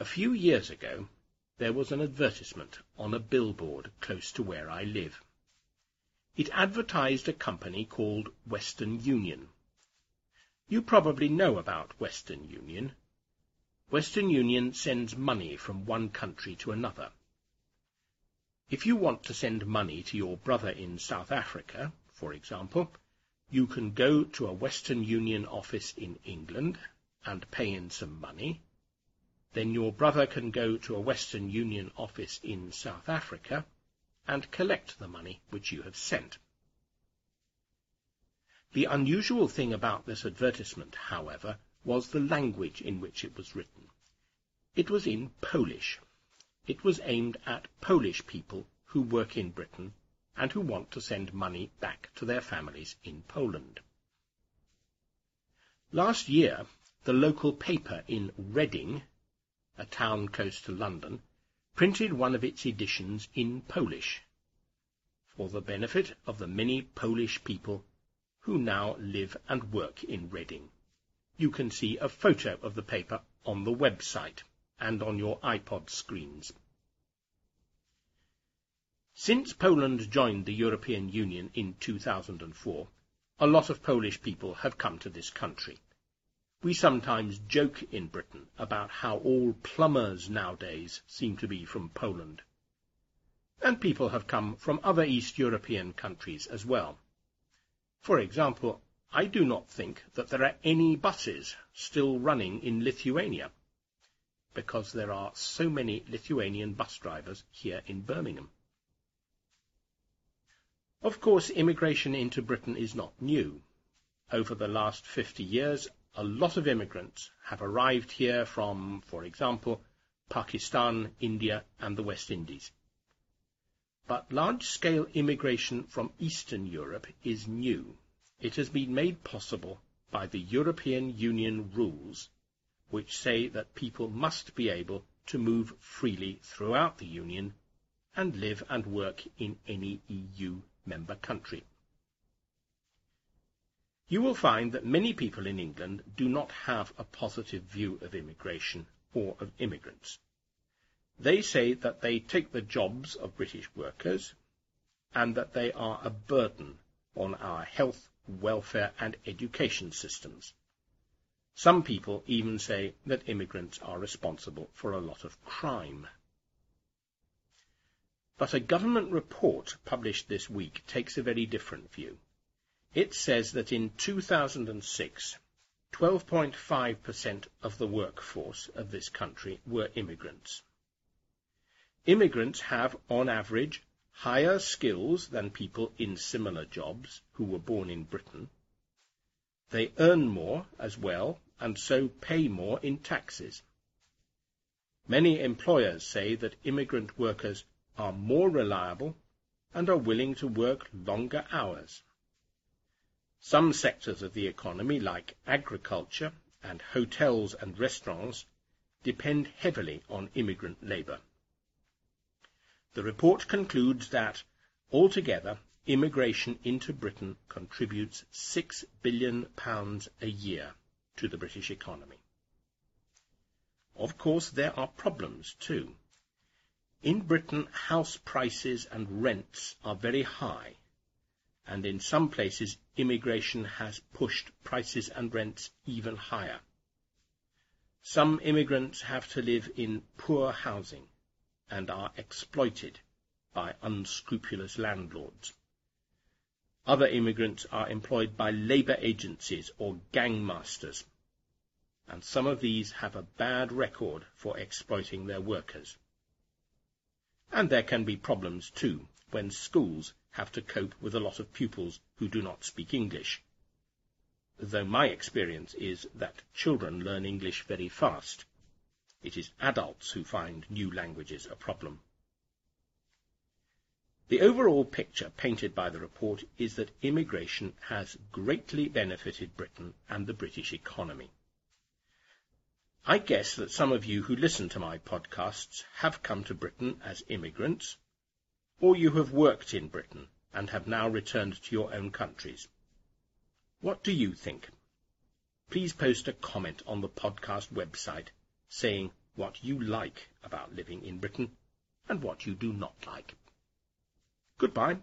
A few years ago, there was an advertisement on a billboard close to where I live. It advertised a company called Western Union. You probably know about Western Union. Western Union sends money from one country to another. If you want to send money to your brother in South Africa, for example, you can go to a Western Union office in England and pay in some money, then your brother can go to a Western Union office in South Africa and collect the money which you have sent. The unusual thing about this advertisement, however, was the language in which it was written. It was in Polish. It was aimed at Polish people who work in Britain and who want to send money back to their families in Poland. Last year, the local paper in Reading a town close to London, printed one of its editions in Polish, for the benefit of the many Polish people who now live and work in Reading. You can see a photo of the paper on the website and on your iPod screens. Since Poland joined the European Union in 2004, a lot of Polish people have come to this country. We sometimes joke in Britain about how all plumbers nowadays seem to be from Poland. And people have come from other East European countries as well. For example, I do not think that there are any buses still running in Lithuania, because there are so many Lithuanian bus drivers here in Birmingham. Of course, immigration into Britain is not new. Over the last 50 years, a lot of immigrants have arrived here from, for example, Pakistan, India, and the West Indies. But large-scale immigration from Eastern Europe is new. It has been made possible by the European Union rules, which say that people must be able to move freely throughout the Union and live and work in any EU member country. You will find that many people in England do not have a positive view of immigration or of immigrants. They say that they take the jobs of British workers and that they are a burden on our health, welfare and education systems. Some people even say that immigrants are responsible for a lot of crime. But a government report published this week takes a very different view. It says that in 2006, 12.5% of the workforce of this country were immigrants. Immigrants have, on average, higher skills than people in similar jobs who were born in Britain. They earn more as well, and so pay more in taxes. Many employers say that immigrant workers are more reliable and are willing to work longer hours. Some sectors of the economy, like agriculture and hotels and restaurants, depend heavily on immigrant labour. The report concludes that, altogether, immigration into Britain contributes £6 billion a year to the British economy. Of course, there are problems too. In Britain, house prices and rents are very high, and in some places immigration has pushed prices and rents even higher. Some immigrants have to live in poor housing and are exploited by unscrupulous landlords. Other immigrants are employed by labour agencies or gangmasters, and some of these have a bad record for exploiting their workers. And there can be problems too when schools have to cope with a lot of pupils who do not speak English. Though my experience is that children learn English very fast. It is adults who find new languages a problem. The overall picture painted by the report is that immigration has greatly benefited Britain and the British economy. I guess that some of you who listen to my podcasts have come to Britain as immigrants or you have worked in Britain and have now returned to your own countries. What do you think? Please post a comment on the podcast website saying what you like about living in Britain and what you do not like. Goodbye.